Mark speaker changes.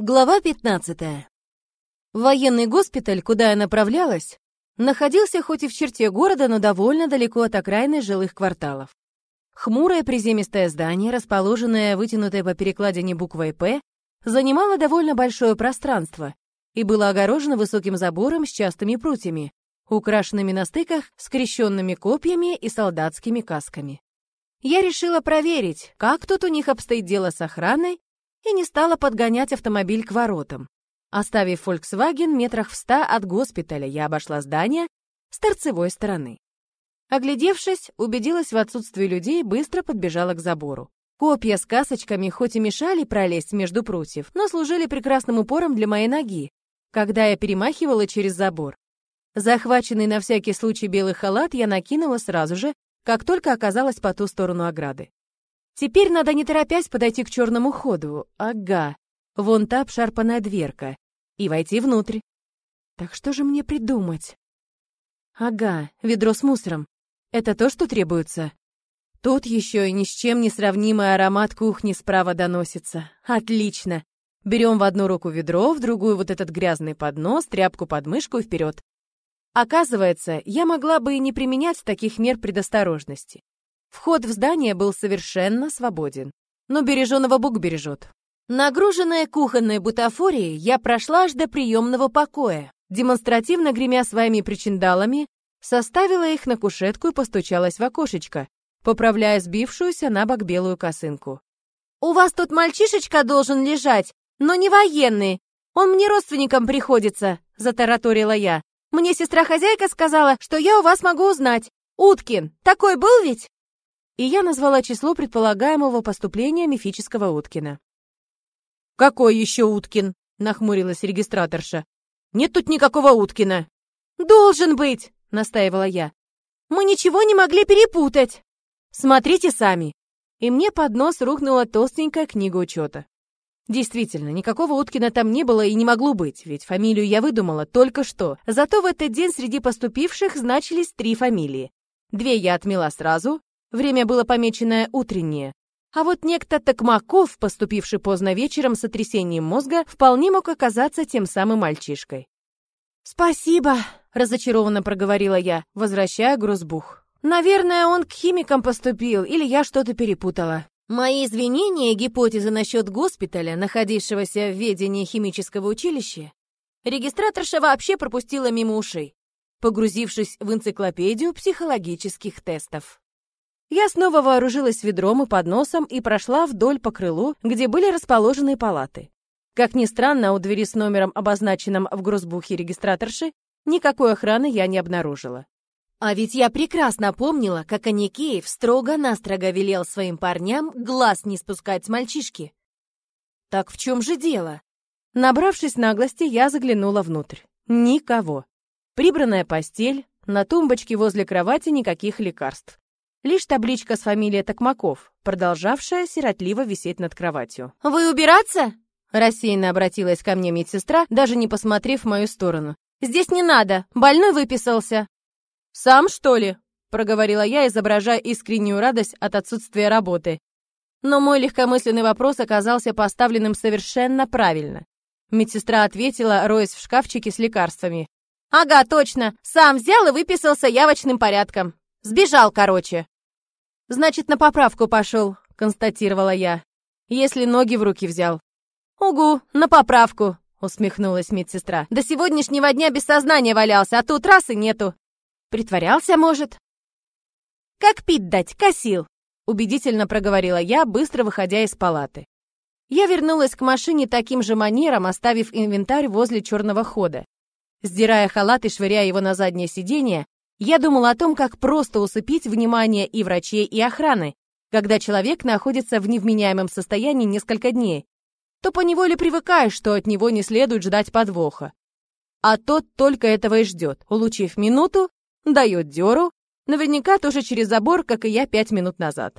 Speaker 1: Глава 15. Военный госпиталь, куда я направлялась, находился хоть и в черте города, но довольно далеко от окраины жилых кварталов. Хмурое приземистое здание, расположенное вытянутой по перекладине буквой «П», занимало довольно большое пространство и было огорожено высоким забором с частыми прутьями, украшенными на стыках скрещенными копьями и солдатскими касками. Я решила проверить, как тут у них обстоит дело с охраной и не стала подгонять автомобиль к воротам. Оставив Volkswagen метрах в ста от госпиталя, я обошла здание с торцевой стороны. Оглядевшись, убедилась в отсутствии людей, быстро подбежала к забору. Копья с касочками хоть и мешали пролезть между прутьев, но служили прекрасным упором для моей ноги, когда я перемахивала через забор. Захваченный на всякий случай белый халат я накинула сразу же, как только оказалась по ту сторону ограды. Теперь надо не торопясь подойти к черному ходу. Ага, вон та обшарпанная дверка. И войти внутрь. Так что же мне придумать? Ага, ведро с мусором. Это то, что требуется? Тут еще и ни с чем не сравнимый аромат кухни справа доносится. Отлично. Берем в одну руку ведро, в другую вот этот грязный поднос, тряпку под мышку и вперед. Оказывается, я могла бы и не применять таких мер предосторожности. Вход в здание был совершенно свободен. Но береженого Бог бережет. Нагруженная кухонной бутафорией, я прошла аж до приемного покоя. Демонстративно гремя своими причиндалами, составила их на кушетку и постучалась в окошечко, поправляя сбившуюся на бок белую косынку. «У вас тут мальчишечка должен лежать, но не военный. Он мне родственникам приходится», — затараторила я. «Мне сестра-хозяйка сказала, что я у вас могу узнать. Уткин, такой был ведь?» И я назвала число предполагаемого поступления мифического Уткина. «Какой еще Уткин?» — нахмурилась регистраторша. «Нет тут никакого Уткина». «Должен быть!» — настаивала я. «Мы ничего не могли перепутать!» «Смотрите сами!» И мне под нос рухнула толстенькая книга учета. Действительно, никакого Уткина там не было и не могло быть, ведь фамилию я выдумала только что. Зато в этот день среди поступивших значились три фамилии. Две я отмела сразу, Время было помеченное утреннее. А вот некто Токмаков, поступивший поздно вечером с сотрясением мозга, вполне мог оказаться тем самым мальчишкой. «Спасибо», — разочарованно проговорила я, возвращая грузбух. «Наверное, он к химикам поступил, или я что-то перепутала». Мои извинения и гипотезы насчет госпиталя, находившегося в ведении химического училища, регистраторша вообще пропустила мимо ушей, погрузившись в энциклопедию психологических тестов. Я снова вооружилась ведром и подносом и прошла вдоль по крылу, где были расположены палаты. Как ни странно, у двери с номером, обозначенным в грузбухе регистраторши, никакой охраны я не обнаружила. А ведь я прекрасно помнила, как Аникеев строго-настрого велел своим парням глаз не спускать с мальчишки. Так в чем же дело? Набравшись наглости, я заглянула внутрь. Никого. Прибранная постель, на тумбочке возле кровати никаких лекарств. Лишь табличка с фамилией Токмаков, продолжавшая сиротливо висеть над кроватью. «Вы убираться?» Рассеянно обратилась ко мне медсестра, даже не посмотрев в мою сторону. «Здесь не надо, больной выписался». «Сам, что ли?» — проговорила я, изображая искреннюю радость от отсутствия работы. Но мой легкомысленный вопрос оказался поставленным совершенно правильно. Медсестра ответила, роясь в шкафчике с лекарствами. «Ага, точно, сам взял и выписался явочным порядком. Сбежал, короче. Значит, на поправку пошел, констатировала я. Если ноги в руки взял. Угу, на поправку, усмехнулась медсестра. До сегодняшнего дня без сознания валялся, а тут раз и нету. Притворялся, может? Как пить дать, косил, убедительно проговорила я, быстро выходя из палаты. Я вернулась к машине таким же манером, оставив инвентарь возле черного хода. Сдирая халат и швыряя его на заднее сиденье, я думала о том, как просто усыпить внимание и врачей, и охраны, когда человек находится в невменяемом состоянии несколько дней, то поневоле привыкаешь, что от него не следует ждать подвоха. А тот только этого и ждет, улучив минуту, дает дёру, наверняка тоже через забор, как и я пять минут назад.